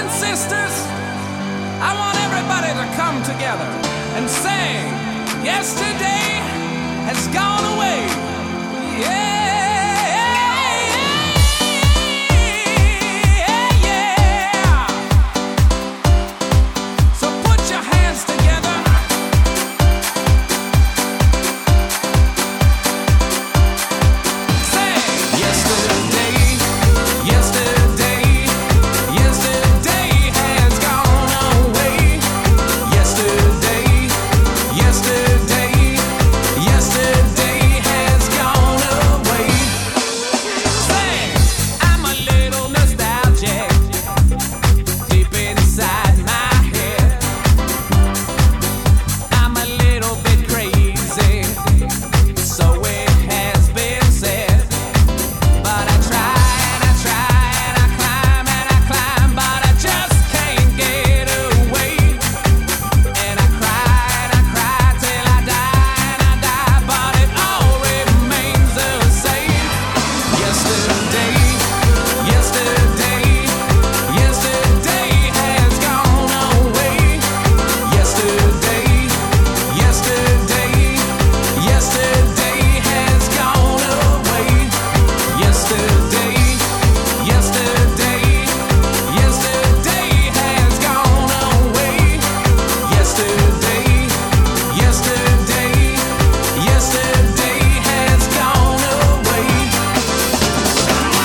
and sisters, I want everybody to come together and sing, Yesterday has gone away.